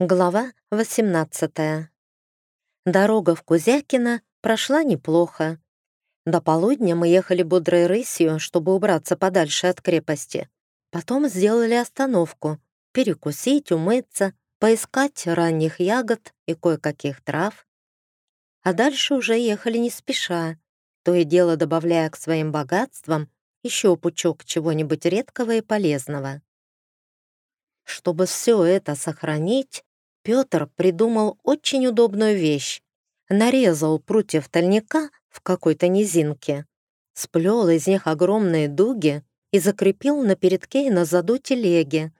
Глава 18. Дорога в Кузякино прошла неплохо. До полудня мы ехали бодрой рысью, чтобы убраться подальше от крепости. Потом сделали остановку, перекусить, умыться, поискать ранних ягод и кое-каких трав. А дальше уже ехали не спеша, то и дело добавляя к своим богатствам еще пучок чего-нибудь редкого и полезного. Чтобы все это сохранить, Петр придумал очень удобную вещь. Нарезал прутьев тальника в какой-то низинке, сплел из них огромные дуги и закрепил на передке и на заду телеги.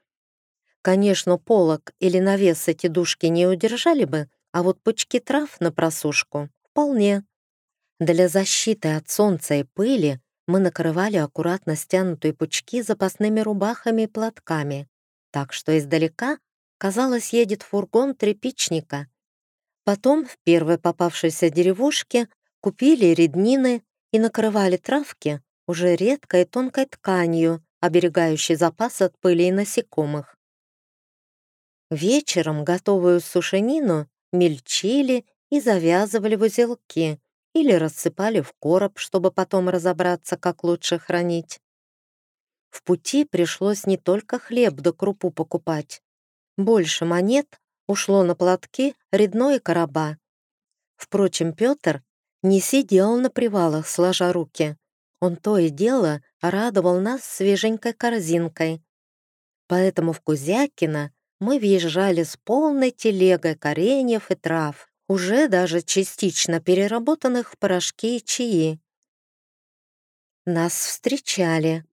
Конечно, полок или навес эти дужки не удержали бы, а вот пучки трав на просушку — вполне. Для защиты от солнца и пыли мы накрывали аккуратно стянутые пучки запасными рубахами и платками, так что издалека Казалось, едет фургон тряпичника. Потом в первой попавшейся деревушке купили реднины и накрывали травки уже редкой тонкой тканью, оберегающей запас от пыли и насекомых. Вечером готовую сушенину мельчили и завязывали в узелки или рассыпали в короб, чтобы потом разобраться, как лучше хранить. В пути пришлось не только хлеб да крупу покупать, больше монет ушло на платки, редно и короба. Впрочем, Петр не сидел на привалах, сложа руки. Он то и дело радовал нас свеженькой корзинкой. Поэтому в Кузякино мы въезжали с полной телегой кореньев и трав, уже даже частично переработанных в порошки и чаи. Нас встречали.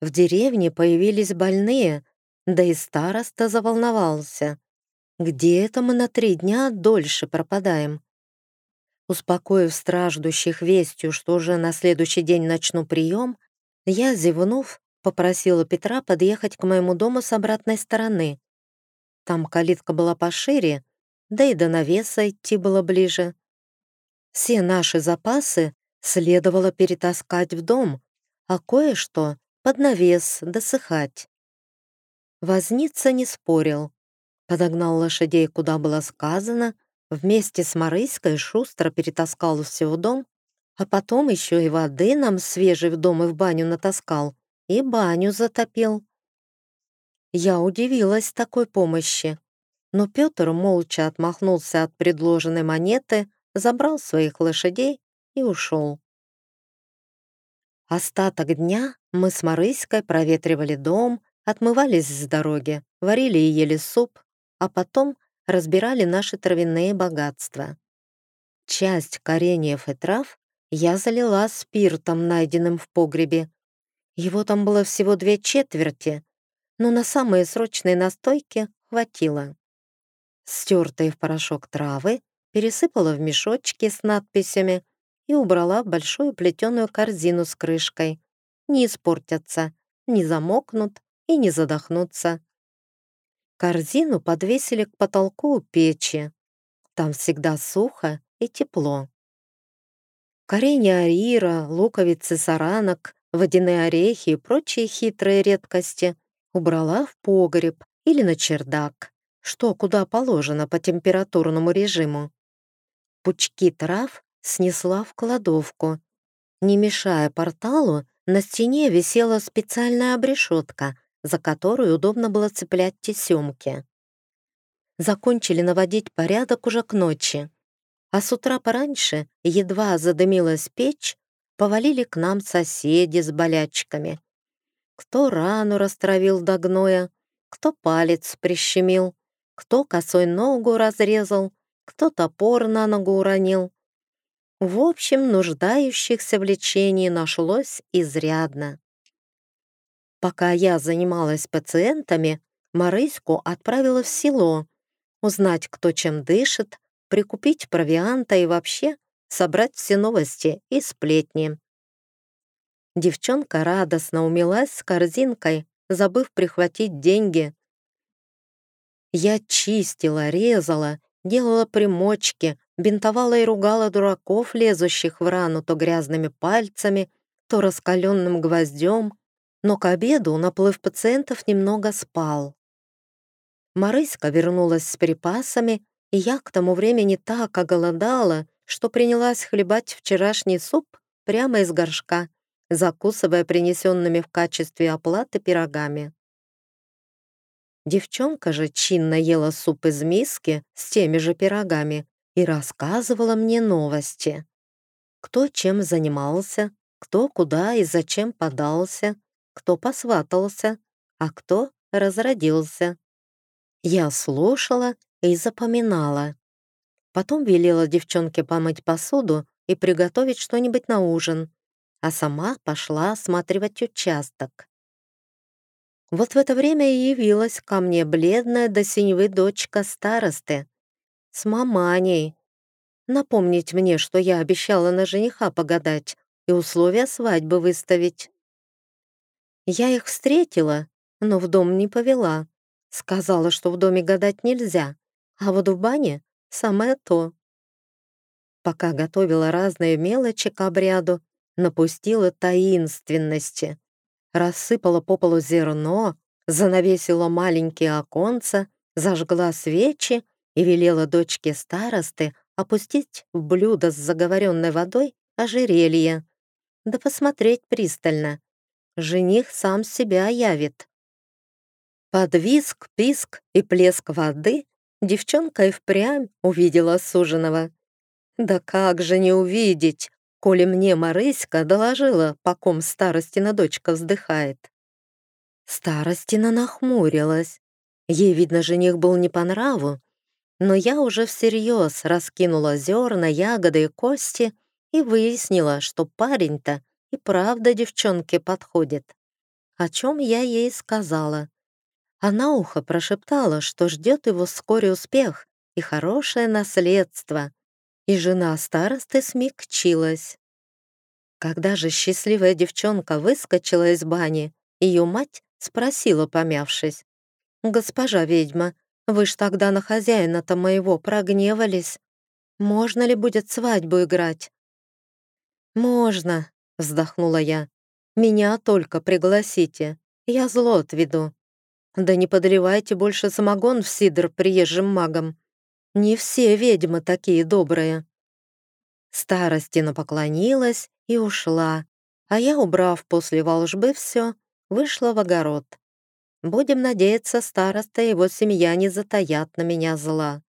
В деревне появились больные, да и староста заволновался. Где это мы на три дня дольше пропадаем? Успокоив страждущих вестью, что уже на следующий день начну прием, я, зевнув, попросила Петра подъехать к моему дому с обратной стороны. Там калитка была пошире, да и до навеса идти было ближе. Все наши запасы следовало перетаскать в дом, а кое-что под навес досыхать. Возница не спорил. Подогнал лошадей, куда было сказано, вместе с Марыськой шустро перетаскал все в дом, а потом еще и воды нам свежей в дом и в баню натаскал, и баню затопил. Я удивилась такой помощи, но Петр молча отмахнулся от предложенной монеты, забрал своих лошадей и ушел. Остаток дня мы с Марыськой проветривали дом, отмывались с дороги, варили и ели суп, а потом разбирали наши травяные богатства. Часть кореньев и трав я залила спиртом, найденным в погребе. Его там было всего две четверти, но на самые срочные настойки хватило. Стертые в порошок травы пересыпала в мешочки с надписями и убрала в большую плетеную корзину с крышкой. Не испортятся, не замокнут и не задохнуться. Корзину подвесили к потолку у печи. Там всегда сухо и тепло. Коренья арира, луковицы саранок, водяные орехи и прочие хитрые редкости убрала в погреб или на чердак, что куда положено по температурному режиму. Пучки трав снесла в кладовку. Не мешая порталу, на стене висела специальная обрешетка, за которую удобно было цеплять тесемки. Закончили наводить порядок уже к ночи, а с утра пораньше, едва задымилась печь, повалили к нам соседи с болячками. Кто рану растравил до гноя, кто палец прищемил, кто косой ногу разрезал, кто топор на ногу уронил. В общем, нуждающихся в лечении нашлось изрядно. Пока я занималась пациентами, Марыську отправила в село, узнать, кто чем дышит, прикупить провианта и вообще собрать все новости и сплетни. Девчонка радостно умилась с корзинкой, забыв прихватить деньги. Я чистила, резала, делала примочки, бинтовала и ругала дураков, лезущих в рану то грязными пальцами, то раскаленным гвоздем, но к обеду наплыв пациентов немного спал. Марыська вернулась с припасами, и я к тому времени так оголодала, что принялась хлебать вчерашний суп прямо из горшка, закусывая принесенными в качестве оплаты пирогами. Девчонка же чинно ела суп из миски с теми же пирогами и рассказывала мне новости. Кто чем занимался, кто куда и зачем подался, кто посватался, а кто разродился. Я слушала и запоминала. Потом велела девчонке помыть посуду и приготовить что-нибудь на ужин, а сама пошла осматривать участок. Вот в это время и явилась ко мне бледная до синевы дочка старосты с маманей. Напомнить мне, что я обещала на жениха погадать и условия свадьбы выставить. Я их встретила, но в дом не повела. Сказала, что в доме гадать нельзя, а вот в бане самое то. Пока готовила разные мелочи к обряду, напустила таинственности рассыпала по полу зерно, занавесила маленькие оконца, зажгла свечи и велела дочке старосты опустить в блюдо с заговоренной водой ожерелье. Да посмотреть пристально. Жених сам себя явит. Под виск, писк и плеск воды девчонка и впрямь увидела суженого. Да как же не увидеть, коли мне Марыська доложила, по ком старостина дочка вздыхает. Старостина нахмурилась. Ей, видно, жених был не по нраву, но я уже всерьез раскинула зерна, ягоды и кости и выяснила, что парень-то и правда девчонке подходит. О чем я ей сказала. Она ухо прошептала, что ждет его вскоре успех и хорошее наследство, и жена старосты смягчилась. Когда же счастливая девчонка выскочила из бани, ее мать спросила, помявшись, «Госпожа ведьма, вы ж тогда на хозяина-то моего прогневались. Можно ли будет свадьбу играть?» «Можно», — вздохнула я. «Меня только пригласите, я зло отведу. Да не подливайте больше самогон в сидр приезжим магам. Не все ведьмы такие добрые. Старостина поклонилась и ушла, а я, убрав после волжбы все, вышла в огород. Будем надеяться, староста и его семья не затаят на меня зла.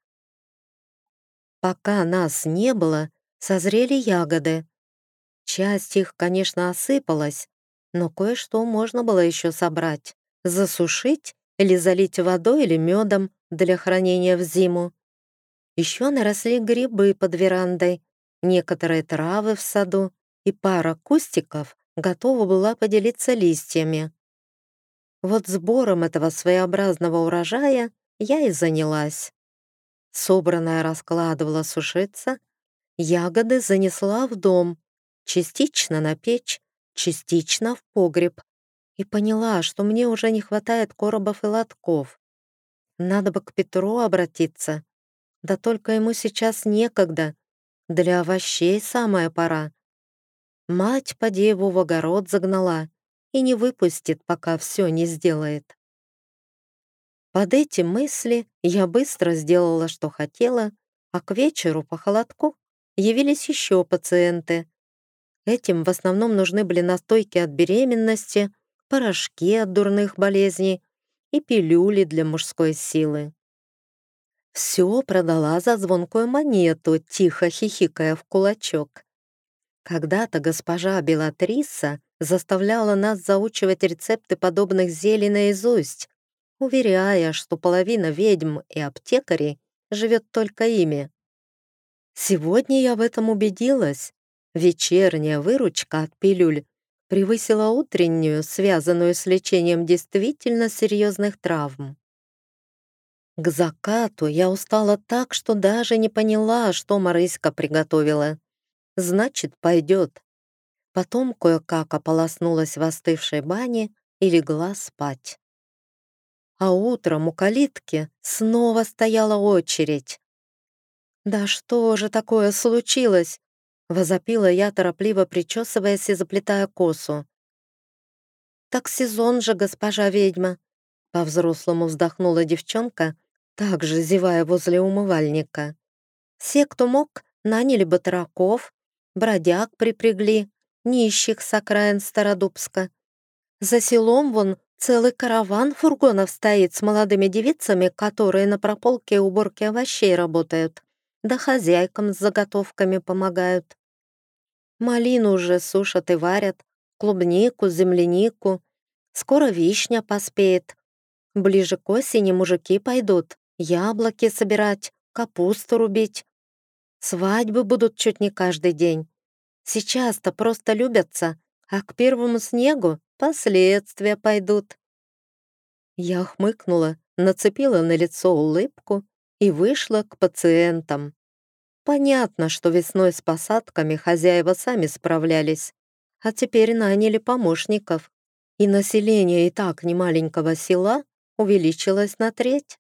Пока нас не было, созрели ягоды. Часть их, конечно, осыпалась, но кое-что можно было еще собрать, засушить или залить водой или медом для хранения в зиму. Еще наросли грибы под верандой, некоторые травы в саду, и пара кустиков готова была поделиться листьями. Вот сбором этого своеобразного урожая я и занялась. Собранная раскладывала сушиться, ягоды занесла в дом, частично на печь, частично в погреб, и поняла, что мне уже не хватает коробов и лотков. Надо бы к Петру обратиться, да только ему сейчас некогда. Для овощей самая пора. Мать поди его в огород загнала и не выпустит, пока все не сделает. Под эти мысли я быстро сделала, что хотела, а к вечеру по холодку явились еще пациенты. Этим в основном нужны были настойки от беременности, порошки от дурных болезней и пилюли для мужской силы. Все продала за звонкую монету, тихо хихикая в кулачок. Когда-то госпожа Белатриса заставляла нас заучивать рецепты подобных зелий наизусть, уверяя, что половина ведьм и аптекарей живет только ими. Сегодня я в этом убедилась. Вечерняя выручка от пилюль превысила утреннюю, связанную с лечением действительно серьезных травм. К закату я устала так, что даже не поняла, что Марыська приготовила. Значит, пойдет. Потом кое-как ополоснулась в остывшей бане и легла спать. А утром у калитки снова стояла очередь. «Да что же такое случилось?» Возопила я, торопливо причесываясь и заплетая косу. «Так сезон же, госпожа ведьма. По-взрослому вздохнула девчонка, также зевая возле умывальника. Все, кто мог, наняли батраков, бродяг припрягли, нищих с окраин Стародубска. За селом вон целый караван фургонов стоит с молодыми девицами, которые на прополке и уборке овощей работают, да хозяйкам с заготовками помогают. Малину уже сушат и варят, клубнику, землянику. Скоро вишня поспеет. Ближе к осени мужики пойдут яблоки собирать, капусту рубить. Свадьбы будут чуть не каждый день. Сейчас-то просто любятся, а к первому снегу последствия пойдут. Я хмыкнула, нацепила на лицо улыбку и вышла к пациентам. Понятно, что весной с посадками хозяева сами справлялись, а теперь наняли помощников, и население и так немаленького села увеличилось на треть.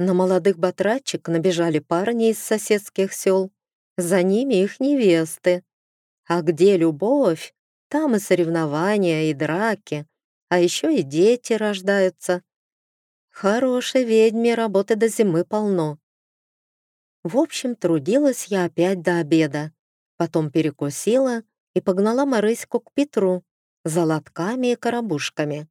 На молодых батрачек набежали парни из соседских сел, за ними их невесты. А где любовь, там и соревнования, и драки, а еще и дети рождаются. Хорошей ведьме работы до зимы полно. В общем, трудилась я опять до обеда. Потом перекусила и погнала Марыську к Петру за лотками и коробушками.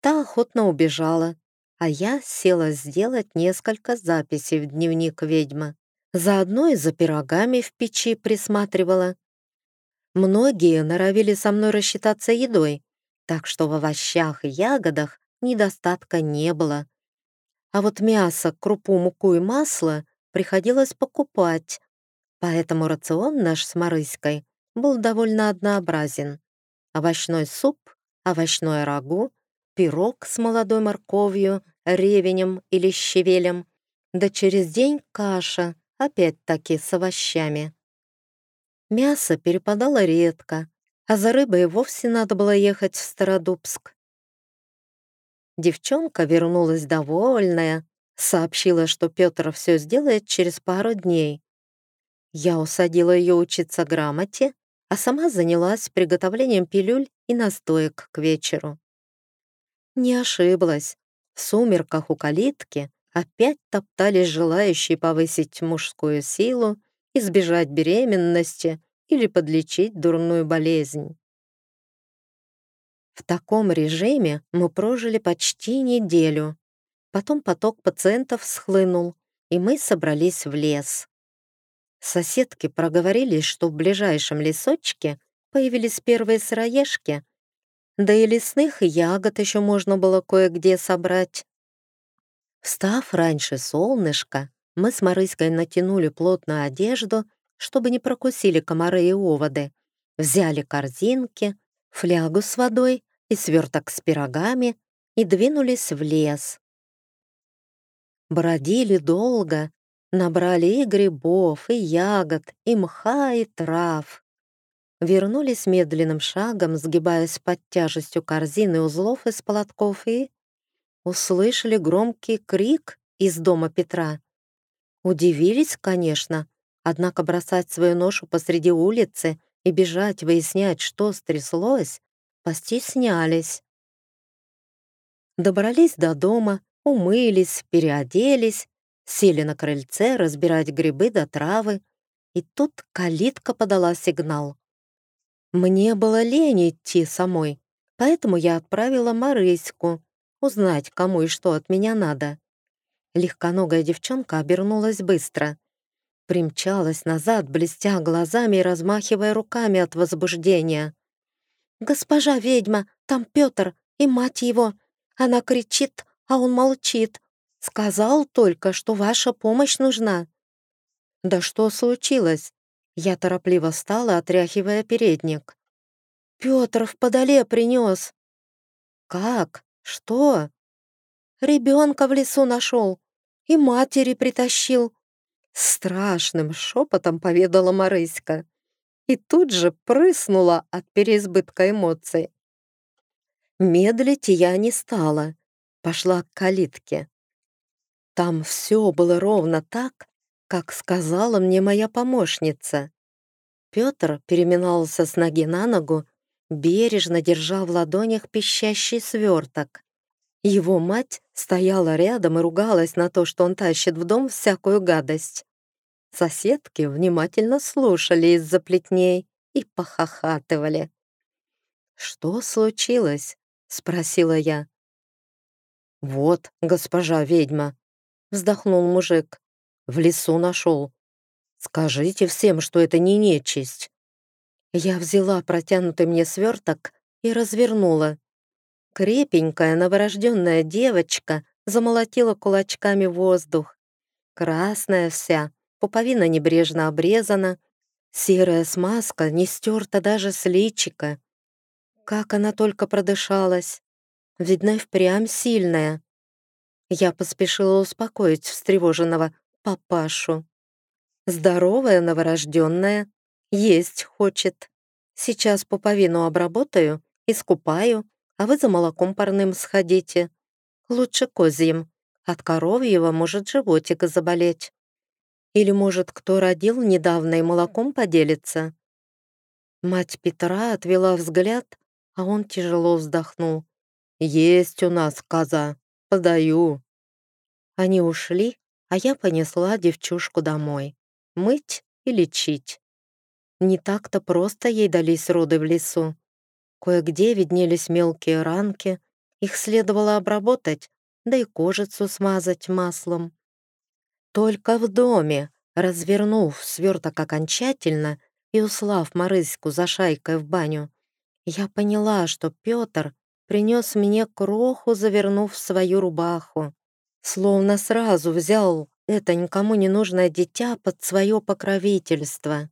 Та охотно убежала, а я села сделать несколько записей в дневник ведьмы. Заодно и за пирогами в печи присматривала. Многие норовили со мной рассчитаться едой, так что в овощах и ягодах недостатка не было. А вот мясо, крупу, муку и масло приходилось покупать, поэтому рацион наш с Марыськой был довольно однообразен. Овощной суп, овощное рагу, пирог с молодой морковью, ревенем или щавелем, да через день каша, опять-таки с овощами. Мясо перепадало редко, а за рыбой вовсе надо было ехать в Стародубск. Девчонка вернулась довольная, Сообщила, что Петр все сделает через пару дней. Я усадила ее учиться грамоте, а сама занялась приготовлением пилюль и настоек к вечеру. Не ошиблась. В сумерках у калитки опять топтались желающие повысить мужскую силу, избежать беременности или подлечить дурную болезнь. В таком режиме мы прожили почти неделю, Потом поток пациентов схлынул, и мы собрались в лес. Соседки проговорили, что в ближайшем лесочке появились первые сыроежки, да и лесных ягод еще можно было кое-где собрать. Встав раньше солнышка, мы с Марыськой натянули плотную одежду, чтобы не прокусили комары и оводы, взяли корзинки, флягу с водой и сверток с пирогами и двинулись в лес. Бродили долго, набрали и грибов, и ягод, и мха, и трав. Вернулись медленным шагом, сгибаясь под тяжестью корзины узлов из полотков и... Услышали громкий крик из дома Петра. Удивились, конечно, однако бросать свою ношу посреди улицы и бежать выяснять, что стряслось, постеснялись. Добрались до дома, умылись, переоделись, сели на крыльце разбирать грибы до да травы, и тут калитка подала сигнал. Мне было лень идти самой, поэтому я отправила Марыську узнать, кому и что от меня надо. Легконогая девчонка обернулась быстро. Примчалась назад, блестя глазами и размахивая руками от возбуждения. «Госпожа ведьма, там Петр и мать его!» Она кричит, а он молчит. Сказал только, что ваша помощь нужна». «Да что случилось?» Я торопливо встала, отряхивая передник. «Петр в подоле принес». «Как? Что?» «Ребенка в лесу нашел и матери притащил». Страшным шепотом поведала Марыська и тут же прыснула от переизбытка эмоций. Медлить я не стала пошла к калитке. Там все было ровно так, как сказала мне моя помощница. Петр переминался с ноги на ногу, бережно держа в ладонях пищащий сверток. Его мать стояла рядом и ругалась на то, что он тащит в дом всякую гадость. Соседки внимательно слушали из-за плетней и похохатывали. «Что случилось?» — спросила я. «Вот, госпожа ведьма», — вздохнул мужик. «В лесу нашел. Скажите всем, что это не нечисть». Я взяла протянутый мне сверток и развернула. Крепенькая новорожденная девочка замолотила кулачками воздух. Красная вся, пуповина небрежно обрезана, серая смазка не стерта даже с личика. Как она только продышалась. Видно, впрямь сильная. Я поспешила успокоить встревоженного папашу. Здоровая новорожденная, есть хочет. Сейчас пуповину обработаю, искупаю, а вы за молоком парным сходите. Лучше козьим. От коровьего может животик заболеть. Или, может, кто родил недавно и молоком поделится? Мать Петра отвела взгляд, а он тяжело вздохнул. «Есть у нас коза. Подаю». Они ушли, а я понесла девчушку домой. Мыть и лечить. Не так-то просто ей дались роды в лесу. Кое-где виднелись мелкие ранки, их следовало обработать, да и кожицу смазать маслом. Только в доме, развернув сверток окончательно и услав Марыську за шайкой в баню, я поняла, что Петр принес мне кроху, завернув в свою рубаху. Словно сразу взял это никому не нужное дитя под свое покровительство.